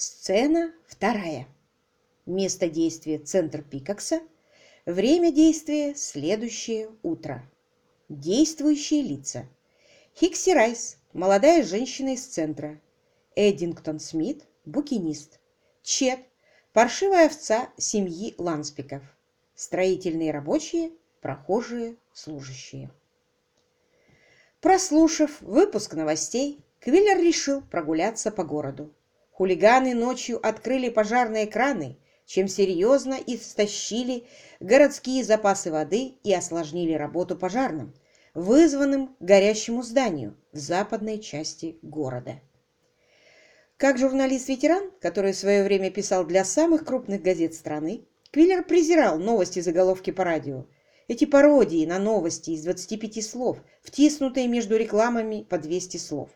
Сцена вторая. Место действия – центр Пикакса. Время действия – следующее утро. Действующие лица. Хикси Райс – молодая женщина из центра. Эддингтон Смит – букинист. Чет – паршивая овца семьи Ланспиков. Строительные рабочие, прохожие, служащие. Прослушав выпуск новостей, Квиллер решил прогуляться по городу. Хулиганы ночью открыли пожарные краны, чем серьезно истощили городские запасы воды и осложнили работу пожарным, вызванным горящему зданию в западной части города. Как журналист-ветеран, который в свое время писал для самых крупных газет страны, Квиллер презирал новости заголовки по радио. Эти пародии на новости из 25 слов, втиснутые между рекламами по 200 слов.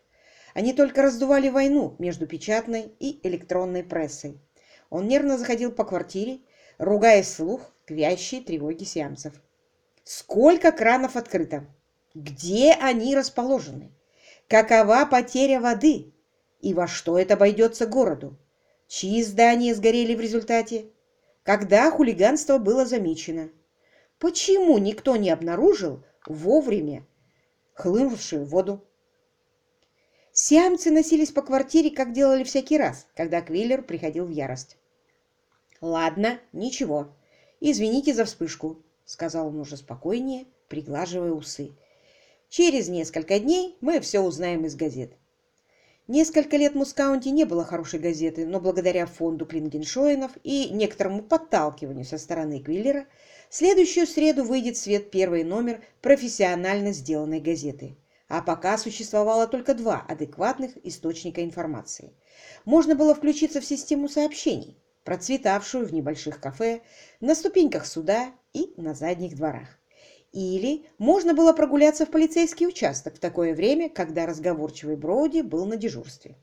Они только раздували войну между печатной и электронной прессой. Он нервно заходил по квартире, ругая вслух к вящей тревоге сеансов. Сколько кранов открыто? Где они расположены? Какова потеря воды? И во что это обойдется городу? Чьи здания сгорели в результате? Когда хулиганство было замечено? Почему никто не обнаружил вовремя хлынувшую воду? Сиамцы носились по квартире, как делали всякий раз, когда Квиллер приходил в ярость. «Ладно, ничего. Извините за вспышку», — сказал он уже спокойнее, приглаживая усы. «Через несколько дней мы все узнаем из газет». Несколько лет в Мускаунте не было хорошей газеты, но благодаря фонду Клингеншоинов и некоторому подталкиванию со стороны Квиллера, следующую среду выйдет в свет первый номер профессионально сделанной газеты а пока существовало только два адекватных источника информации. Можно было включиться в систему сообщений, процветавшую в небольших кафе, на ступеньках суда и на задних дворах. Или можно было прогуляться в полицейский участок в такое время, когда разговорчивый Броуди был на дежурстве.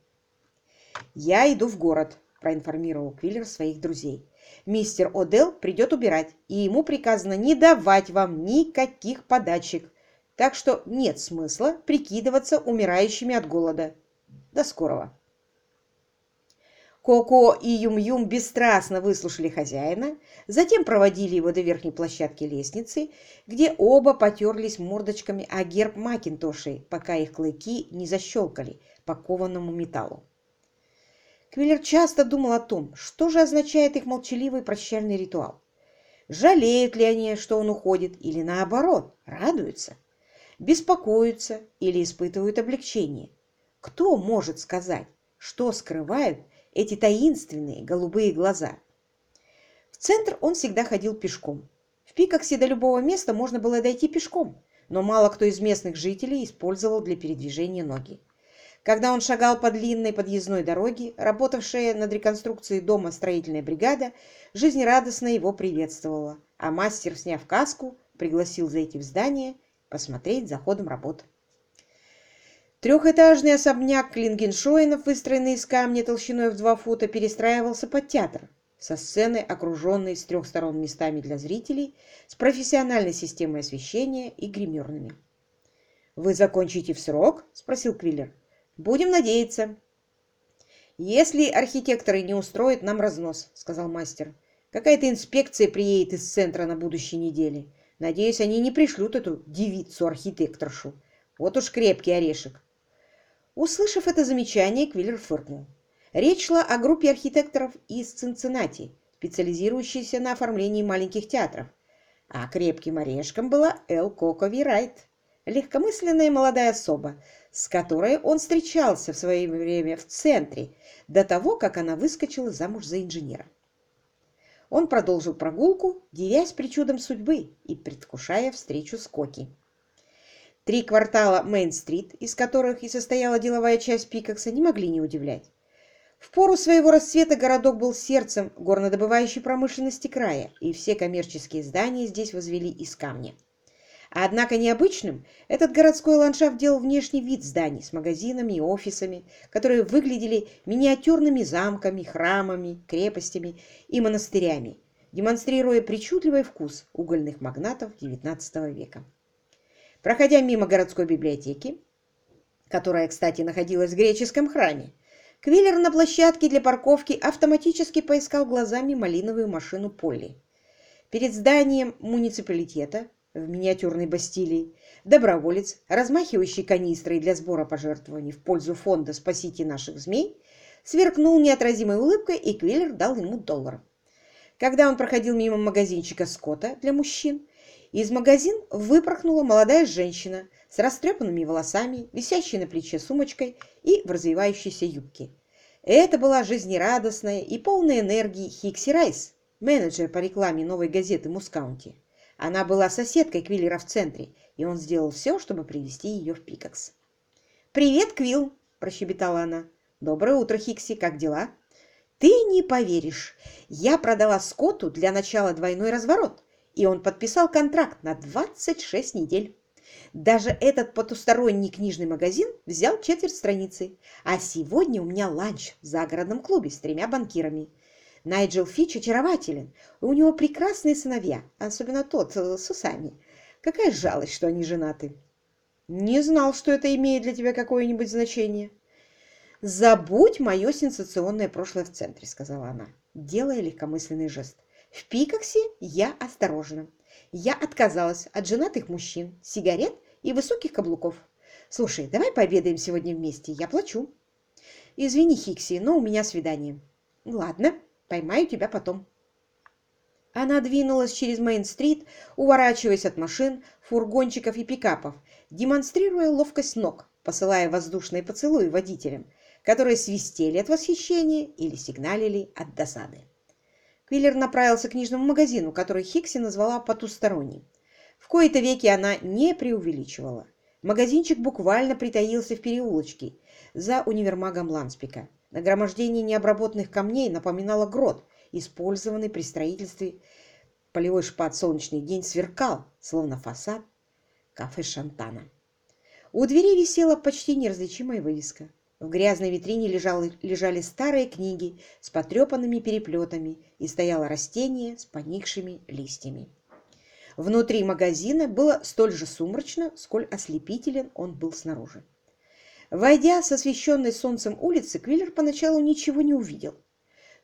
«Я иду в город», – проинформировал Квиллер своих друзей. «Мистер Одел придет убирать, и ему приказано не давать вам никаких подачек, так что нет смысла прикидываться умирающими от голода. До скорого. Коко и Юм-Юм бесстрастно выслушали хозяина, затем проводили его до верхней площадки лестницы, где оба потерлись мордочками о герб Макинтошей, пока их клыки не защелкали по кованому металлу. Квиллер часто думал о том, что же означает их молчаливый прощальный ритуал. Жалеют ли они, что он уходит, или наоборот, радуются? Беспокоятся или испытывают облегчение. Кто может сказать, что скрывают эти таинственные голубые глаза? В центр он всегда ходил пешком. В Пикоксе до любого места можно было дойти пешком, но мало кто из местных жителей использовал для передвижения ноги. Когда он шагал по длинной подъездной дороге, работавшая над реконструкцией дома строительная бригада жизнерадостно его приветствовала, а мастер, сняв каску, пригласил зайти в здание посмотреть за ходом работ. Трехэтажный особняк Клингеншоинов, выстроенный из камня толщиной в два фута, перестраивался под театр, со сценой, окруженной с трех сторон местами для зрителей, с профессиональной системой освещения и гримерными. «Вы закончите в срок?» – спросил Квиллер. «Будем надеяться». «Если архитекторы не устроят нам разнос», – сказал мастер. «Какая-то инспекция приедет из центра на будущей неделе. Надеюсь, они не пришлют эту девицу-архитекторшу. Вот уж крепкий орешек. Услышав это замечание, Квиллер фыркнул. Речь шла о группе архитекторов из Цинциннати, специализирующейся на оформлении маленьких театров. А крепким орешком была Эл Кокови Райт, легкомысленная молодая особа, с которой он встречался в свое время в центре, до того, как она выскочила замуж за инженера. Он продолжил прогулку, девясь причудам судьбы и предвкушая встречу с Коки. Три квартала Мейн-стрит, из которых и состояла деловая часть Пикакса, не могли не удивлять. В пору своего расцвета городок был сердцем горнодобывающей промышленности края, и все коммерческие здания здесь возвели из камня. Однако необычным этот городской ландшафт делал внешний вид зданий с магазинами и офисами, которые выглядели миниатюрными замками, храмами, крепостями и монастырями, демонстрируя причудливый вкус угольных магнатов XIX века. Проходя мимо городской библиотеки, которая, кстати, находилась в греческом храме, Квиллер на площадке для парковки автоматически поискал глазами малиновую машину Полли. Перед зданием муниципалитета в миниатюрной Бастилии доброволец, размахивающий канистрой для сбора пожертвований в пользу фонда «Спасите наших змей», сверкнул неотразимой улыбкой, и Квиллер дал ему доллар. Когда он проходил мимо магазинчика Скотта для мужчин, из магазин выпорхнула молодая женщина с растрепанными волосами, висящей на плече сумочкой и в развивающейся юбке. Это была жизнерадостная и полная энергии Хикси Райс, менеджер по рекламе новой газеты «Мускаунти». Она была соседкой Квиллера в центре, и он сделал все, чтобы привести ее в Пикакс. «Привет, Квилл!» – прощебетала она. «Доброе утро, Хикси, как дела?» «Ты не поверишь! Я продала Скотту для начала двойной разворот, и он подписал контракт на 26 недель. Даже этот потусторонний книжный магазин взял четверть страницы. А сегодня у меня ланч в загородном клубе с тремя банкирами. Найджел Фич очарователен. У него прекрасные сыновья, особенно тот э, с усами. Какая жалость, что они женаты. Не знал, что это имеет для тебя какое-нибудь значение. «Забудь мое сенсационное прошлое в центре», — сказала она, делая легкомысленный жест. «В Пикаксе я осторожна. Я отказалась от женатых мужчин, сигарет и высоких каблуков. Слушай, давай пообедаем сегодня вместе, я плачу. Извини, Хикси, но у меня свидание. Ладно, поймаю тебя потом. Она двинулась через Мейн-стрит, уворачиваясь от машин, фургончиков и пикапов, демонстрируя ловкость ног, посылая воздушные поцелуи водителям, которые свистели от восхищения или сигналили от досады. Квиллер направился к книжному магазину, который Хикси назвала «потусторонним». В кои-то веки она не преувеличивала. Магазинчик буквально притаился в переулочке за универмагом Ланспика. Нагромождение необработанных камней напоминало грот, использованный при строительстве. Полевой шпат «Солнечный день» сверкал, словно фасад кафе Шантана. У двери висела почти неразличимая вывеска в грязной витрине лежали, лежали старые книги с потрепанными переплетами и стояло растение с поникшими листьями. Внутри магазина было столь же сумрачно, сколь ослепителен он был снаружи. Войдя с освещенной солнцем улицы, Квиллер поначалу ничего не увидел,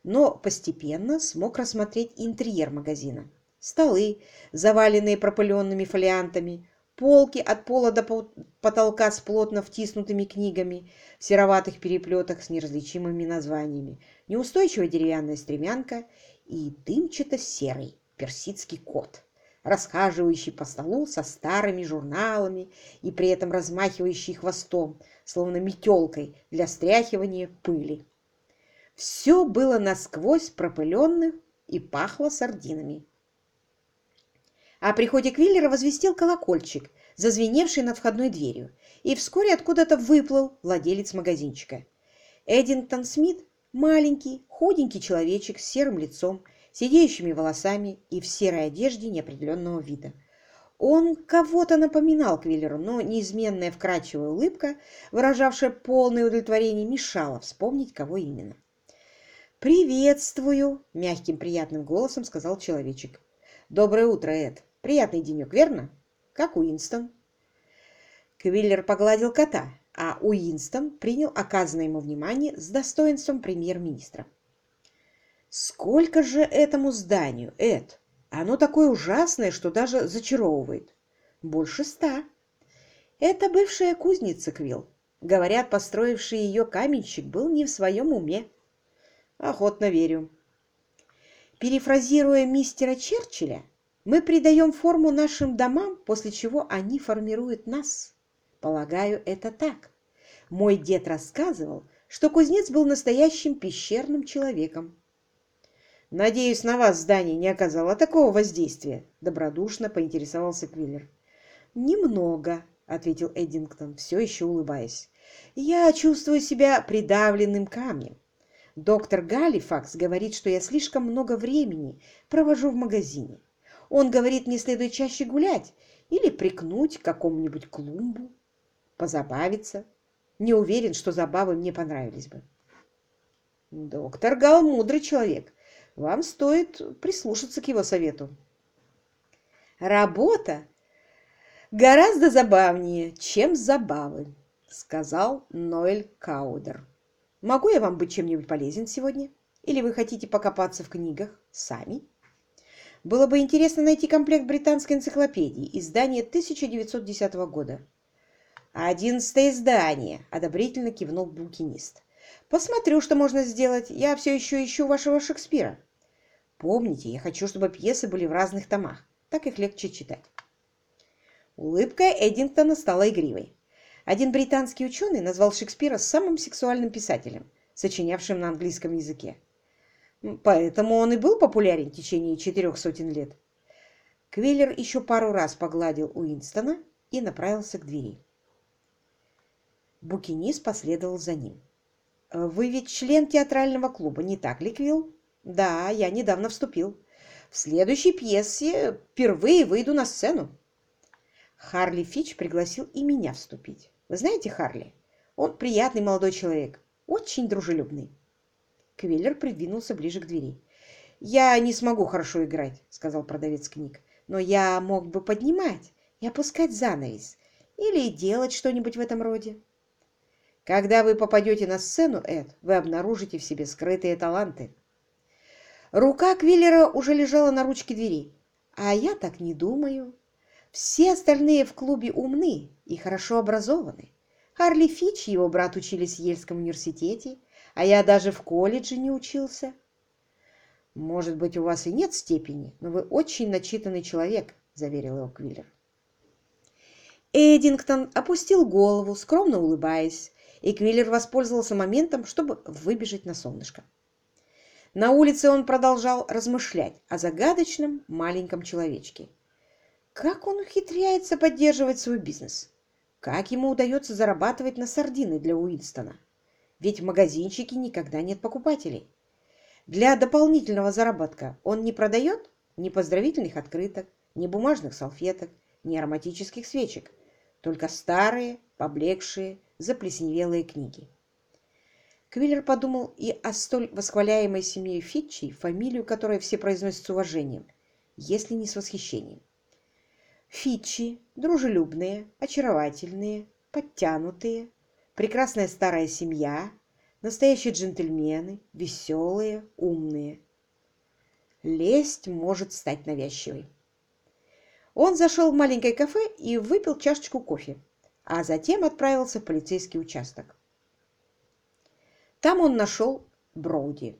но постепенно смог рассмотреть интерьер магазина. Столы, заваленные пропыленными фолиантами, полки от пола до потолка с плотно втиснутыми книгами в сероватых переплетах с неразличимыми названиями, неустойчивая деревянная стремянка и дымчато-серый персидский кот, расхаживающий по столу со старыми журналами и при этом размахивающий хвостом, словно метелкой для стряхивания пыли. Все было насквозь пропыленным и пахло сардинами. О приходе Квиллера возвестил колокольчик, зазвеневший над входной дверью, и вскоре откуда-то выплыл владелец магазинчика. Эдингтон Смит – маленький, худенький человечек с серым лицом, сидеющими волосами и в серой одежде неопределенного вида. Он кого-то напоминал Квиллеру, но неизменная вкрадчивая улыбка, выражавшая полное удовлетворение, мешала вспомнить, кого именно. «Приветствую!» – мягким приятным голосом сказал человечек. «Доброе утро, Эд!» Приятный денек, верно? Как Уинстон. Квиллер погладил кота, а Уинстон принял оказанное ему внимание с достоинством премьер-министра. «Сколько же этому зданию, Эд? Оно такое ужасное, что даже зачаровывает. Больше ста. Это бывшая кузница, Квилл. Говорят, построивший ее каменщик был не в своем уме. Охотно верю. Перефразируя мистера Черчилля, мы придаем форму нашим домам, после чего они формируют нас. Полагаю, это так. Мой дед рассказывал, что кузнец был настоящим пещерным человеком. «Надеюсь, на вас здание не оказало такого воздействия?» – добродушно поинтересовался Квиллер. «Немного», – ответил Эддингтон, все еще улыбаясь. «Я чувствую себя придавленным камнем. Доктор Галифакс говорит, что я слишком много времени провожу в магазине. Он говорит, мне следует чаще гулять или прикнуть к какому-нибудь клумбу, позабавиться. Не уверен, что забавы мне понравились бы. Доктор Гал мудрый человек. Вам стоит прислушаться к его совету. Работа гораздо забавнее, чем забавы, сказал Ноэль Каудер. Могу я вам быть чем-нибудь полезен сегодня? Или вы хотите покопаться в книгах сами? Было бы интересно найти комплект британской энциклопедии, издание 1910 года. «Одиннадцатое издание», — одобрительно кивнул букинист. «Посмотрю, что можно сделать. Я все еще ищу вашего Шекспира. Помните, я хочу, чтобы пьесы были в разных томах. Так их легче читать». Улыбка Эдингтона стала игривой. Один британский ученый назвал Шекспира самым сексуальным писателем, сочинявшим на английском языке. Поэтому он и был популярен в течение четырех сотен лет. Квиллер еще пару раз погладил Уинстона и направился к двери. Букинист последовал за ним. «Вы ведь член театрального клуба, не так ли, Квилл?» «Да, я недавно вступил. В следующей пьесе впервые выйду на сцену». Харли Фич пригласил и меня вступить. Вы знаете Харли? Он приятный молодой человек, очень дружелюбный. Квиллер придвинулся ближе к двери. «Я не смогу хорошо играть», — сказал продавец книг. «Но я мог бы поднимать и опускать занавес или делать что-нибудь в этом роде». Когда вы попадете на сцену, Эд, вы обнаружите в себе скрытые таланты. Рука Квиллера уже лежала на ручке двери. А я так не думаю. Все остальные в клубе умны и хорошо образованы. Харли Фич и его брат учились в Ельском университете, а я даже в колледже не учился. Может быть, у вас и нет степени, но вы очень начитанный человек, заверил его Квиллер. Эдингтон опустил голову, скромно улыбаясь, и Квиллер воспользовался моментом, чтобы выбежать на солнышко. На улице он продолжал размышлять о загадочном маленьком человечке. Как он ухитряется поддерживать свой бизнес? Как ему удается зарабатывать на сардины для Уинстона? Ведь в магазинчике никогда нет покупателей. Для дополнительного заработка он не продает ни поздравительных открыток, ни бумажных салфеток, ни ароматических свечек, только старые, поблекшие, заплесневелые книги. Квиллер подумал и о столь восхваляемой семье Фитчи, фамилию которой все произносят с уважением, если не с восхищением. Фитчи – дружелюбные, очаровательные, подтянутые, прекрасная старая семья, настоящие джентльмены, веселые, умные. Лесть может стать навязчивой. Он зашел в маленькое кафе и выпил чашечку кофе а затем отправился в полицейский участок. Там он нашел Броуди.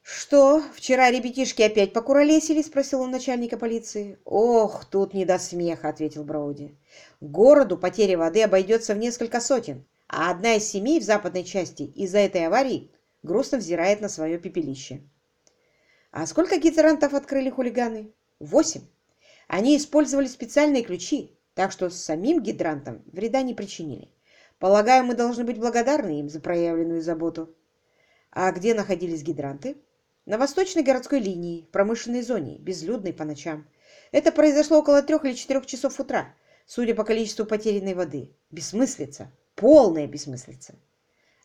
«Что, вчера ребятишки опять покуролесили?» – спросил он начальника полиции. «Ох, тут не до смеха», – ответил Броуди. «Городу потеря воды обойдется в несколько сотен, а одна из семей в западной части из-за этой аварии грустно взирает на свое пепелище». «А сколько гидрантов открыли хулиганы?» «Восемь. Они использовали специальные ключи, так что самим гидрантом вреда не причинили. Полагаю, мы должны быть благодарны им за проявленную заботу. А где находились гидранты? На восточной городской линии, в промышленной зоне, безлюдной по ночам. Это произошло около трех или четырех часов утра, судя по количеству потерянной воды. Бессмыслица. Полная бессмыслица.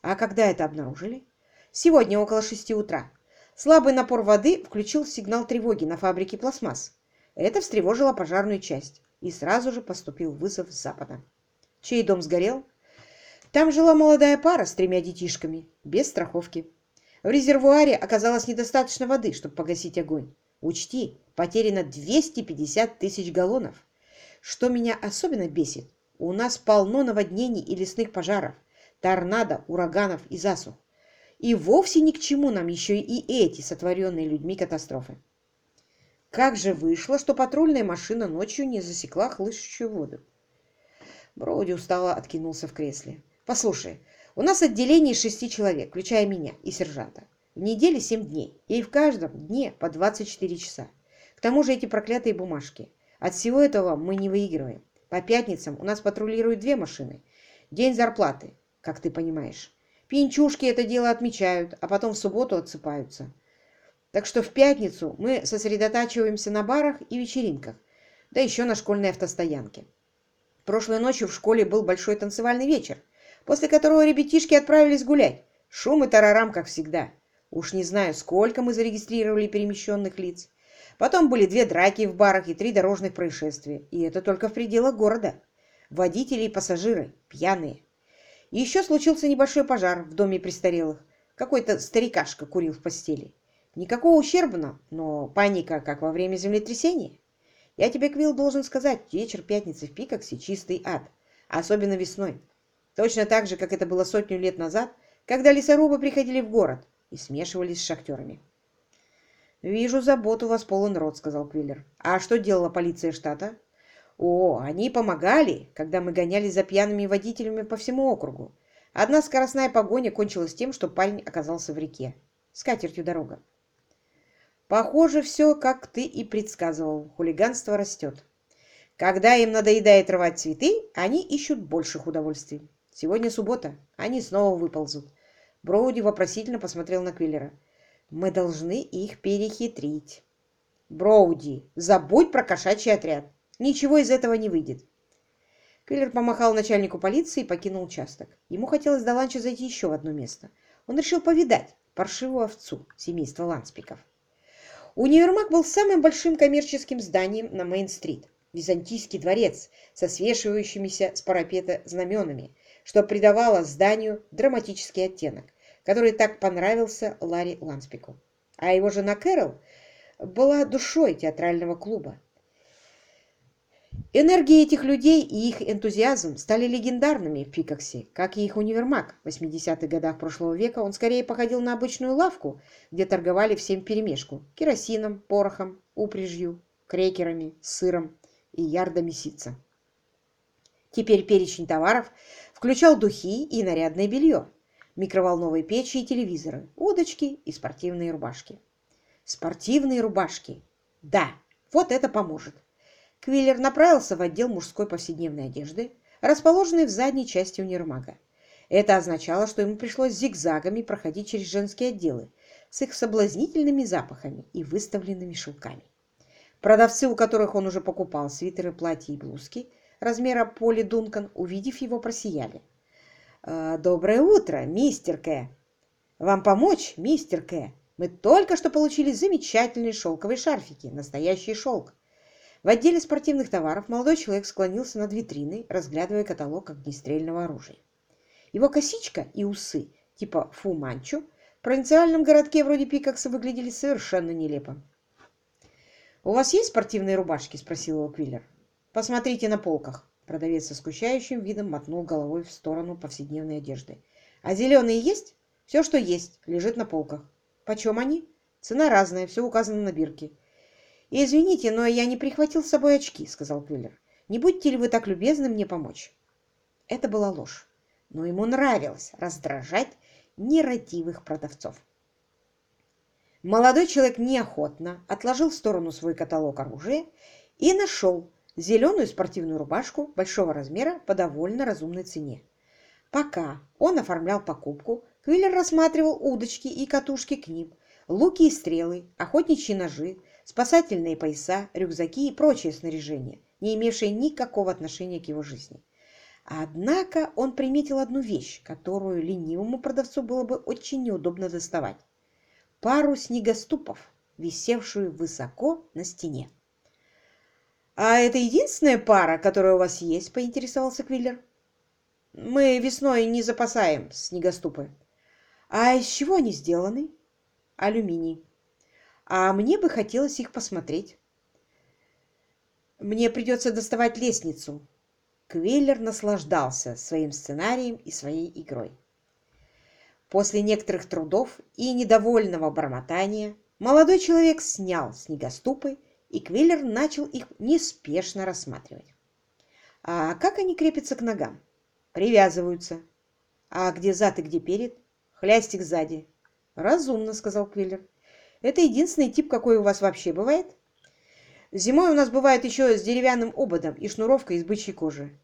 А когда это обнаружили? Сегодня около шести утра. Слабый напор воды включил сигнал тревоги на фабрике пластмасс. Это встревожило пожарную часть и сразу же поступил вызов с запада. Чей дом сгорел? Там жила молодая пара с тремя детишками, без страховки. В резервуаре оказалось недостаточно воды, чтобы погасить огонь. Учти, потеряно 250 тысяч галлонов. Что меня особенно бесит, у нас полно наводнений и лесных пожаров, торнадо, ураганов и засух. И вовсе ни к чему нам еще и эти сотворенные людьми катастрофы. Как же вышло, что патрульная машина ночью не засекла хлыщущую воду? Броуди устало откинулся в кресле. «Послушай, у нас отделение шести человек, включая меня и сержанта. В неделе семь дней, и в каждом дне по 24 часа. К тому же эти проклятые бумажки. От всего этого мы не выигрываем. По пятницам у нас патрулируют две машины. День зарплаты, как ты понимаешь. Пьянчушки это дело отмечают, а потом в субботу отсыпаются. Так что в пятницу мы сосредотачиваемся на барах и вечеринках, да еще на школьной автостоянке. Прошлой ночью в школе был большой танцевальный вечер, после которого ребятишки отправились гулять. Шум и тарарам, как всегда. Уж не знаю, сколько мы зарегистрировали перемещенных лиц. Потом были две драки в барах и три дорожных происшествия. И это только в пределах города. Водители и пассажиры пьяные. еще случился небольшой пожар в доме престарелых. Какой-то старикашка курил в постели. Никакого ущербного, но паника, как во время землетрясения. Я тебе, Квилл, должен сказать, вечер пятницы в Пикоксе чистый ад, особенно весной. Точно так же, как это было сотню лет назад, когда лесорубы приходили в город и смешивались с шахтерами. «Вижу, забот у вас полон рот», — сказал Квиллер. «А что делала полиция штата?» «О, они помогали, когда мы гонялись за пьяными водителями по всему округу. Одна скоростная погоня кончилась тем, что парень оказался в реке. С дорога. Похоже, все, как ты и предсказывал. Хулиганство растет. Когда им надоедает рвать цветы, они ищут больших удовольствий. Сегодня суббота. Они снова выползут. Броуди вопросительно посмотрел на Квиллера. Мы должны их перехитрить. Броуди, забудь про кошачий отряд. Ничего из этого не выйдет. Квиллер помахал начальнику полиции и покинул участок. Ему хотелось до ланча зайти еще в одно место. Он решил повидать паршивую овцу семейства Ланспиков. Универмаг был самым большим коммерческим зданием на Мейн-стрит. Византийский дворец со свешивающимися с парапета знаменами, что придавало зданию драматический оттенок, который так понравился Ларри Ланспику. А его жена Кэрол была душой театрального клуба. Энергия этих людей и их энтузиазм стали легендарными в Пикоксе, как и их универмаг. В 80-х годах прошлого века он скорее походил на обычную лавку, где торговали всем перемешку – керосином, порохом, упряжью, крекерами, сыром и ярдами ситца. Теперь перечень товаров включал духи и нарядное белье, микроволновые печи и телевизоры, удочки и спортивные рубашки. Спортивные рубашки. Да, вот это поможет. Квиллер направился в отдел мужской повседневной одежды, расположенный в задней части универмага. Это означало, что ему пришлось зигзагами проходить через женские отделы с их соблазнительными запахами и выставленными шелками. Продавцы, у которых он уже покупал свитеры, платья и блузки размера Поли Дункан, увидев его, просияли. «Э, «Доброе утро, мистер К. Вам помочь, мистер К. Мы только что получили замечательные шелковые шарфики, настоящий шелк. В отделе спортивных товаров молодой человек склонился над витриной, разглядывая каталог огнестрельного оружия. Его косичка и усы, типа фу-манчо, в провинциальном городке вроде Пикакса выглядели совершенно нелепо. «У вас есть спортивные рубашки?» – спросил его Квиллер. «Посмотрите на полках». Продавец со скучающим видом мотнул головой в сторону повседневной одежды. «А зеленые есть?» «Все, что есть, лежит на полках». «Почем они?» «Цена разная, все указано на бирке. «Извините, но я не прихватил с собой очки», — сказал Квиллер. «Не будете ли вы так любезны мне помочь?» Это была ложь, но ему нравилось раздражать нерадивых продавцов. Молодой человек неохотно отложил в сторону свой каталог оружия и нашел зеленую спортивную рубашку большого размера по довольно разумной цене. Пока он оформлял покупку, Квиллер рассматривал удочки и катушки к ним, луки и стрелы, охотничьи ножи, спасательные пояса, рюкзаки и прочее снаряжение, не имевшее никакого отношения к его жизни. Однако он приметил одну вещь, которую ленивому продавцу было бы очень неудобно доставать. Пару снегоступов, висевшую высоко на стене. «А это единственная пара, которая у вас есть?» – поинтересовался Квиллер. «Мы весной не запасаем снегоступы». «А из чего они сделаны?» «Алюминий» а мне бы хотелось их посмотреть. Мне придется доставать лестницу. Квиллер наслаждался своим сценарием и своей игрой. После некоторых трудов и недовольного бормотания молодой человек снял снегоступы, и Квиллер начал их неспешно рассматривать. А как они крепятся к ногам? Привязываются. А где зад и где перед? Хлястик сзади. Разумно, сказал Квиллер. Это единственный тип, какой у вас вообще бывает? Зимой у нас бывает еще с деревянным ободом и шнуровкой из бычьей кожи.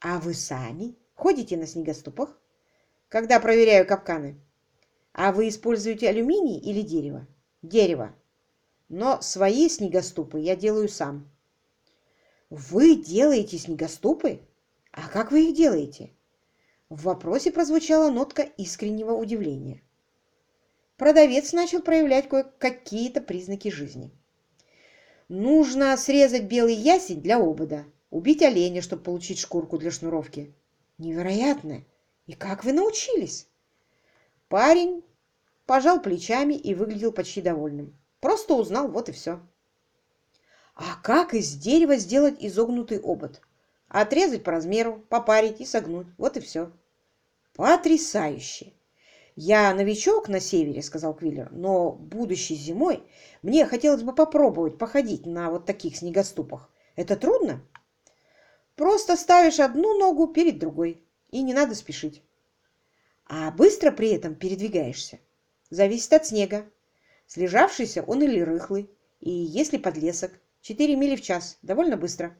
А вы сами ходите на снегоступах? Когда проверяю капканы. А вы используете алюминий или дерево? Дерево. Но свои снегоступы я делаю сам. Вы делаете снегоступы? А как вы их делаете? В вопросе прозвучала нотка искреннего удивления продавец начал проявлять какие-то признаки жизни. Нужно срезать белый ясень для обода, убить оленя, чтобы получить шкурку для шнуровки. Невероятно! И как вы научились? Парень пожал плечами и выглядел почти довольным. Просто узнал, вот и все. А как из дерева сделать изогнутый обод? Отрезать по размеру, попарить и согнуть. Вот и все. Потрясающе! «Я новичок на севере», — сказал Квиллер, «но будущей зимой мне хотелось бы попробовать походить на вот таких снегоступах. Это трудно?» «Просто ставишь одну ногу перед другой, и не надо спешить. А быстро при этом передвигаешься. Зависит от снега. Слежавшийся он или рыхлый, и если подлесок, 4 мили в час, довольно быстро.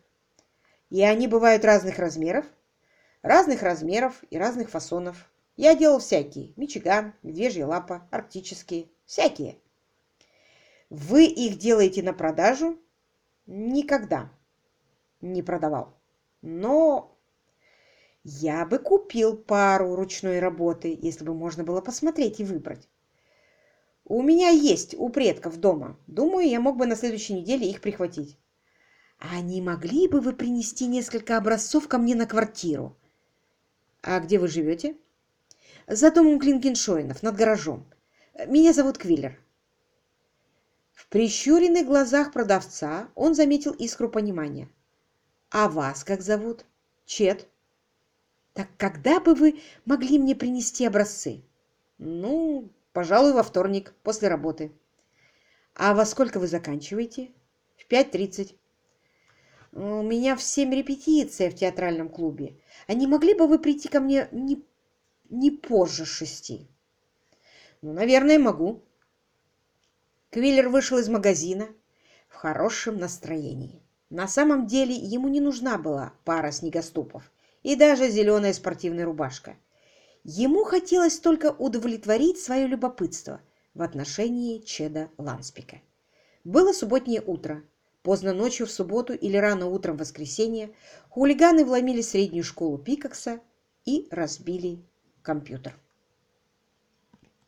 И они бывают разных размеров, разных размеров и разных фасонов. Я делал всякие. Мичиган, медвежья лапа, арктические. Всякие. Вы их делаете на продажу? Никогда не продавал. Но я бы купил пару ручной работы, если бы можно было посмотреть и выбрать. У меня есть у предков дома. Думаю, я мог бы на следующей неделе их прихватить. А не могли бы вы принести несколько образцов ко мне на квартиру? А где вы живете? За домом Клинкеншойнов, над гаражом. Меня зовут Квиллер. В прищуренных глазах продавца он заметил искру понимания. А вас как зовут? Чет. Так когда бы вы могли мне принести образцы? Ну, пожалуй, во вторник, после работы. А во сколько вы заканчиваете? В пять тридцать. У меня в семь репетиция в театральном клубе. А не могли бы вы прийти ко мне не не позже шести. Ну, наверное, могу. Квиллер вышел из магазина в хорошем настроении. На самом деле ему не нужна была пара снегоступов и даже зеленая спортивная рубашка. Ему хотелось только удовлетворить свое любопытство в отношении Чеда Ланспика. Было субботнее утро. Поздно ночью в субботу или рано утром в воскресенье хулиганы вломили среднюю школу Пикакса и разбили компьютер.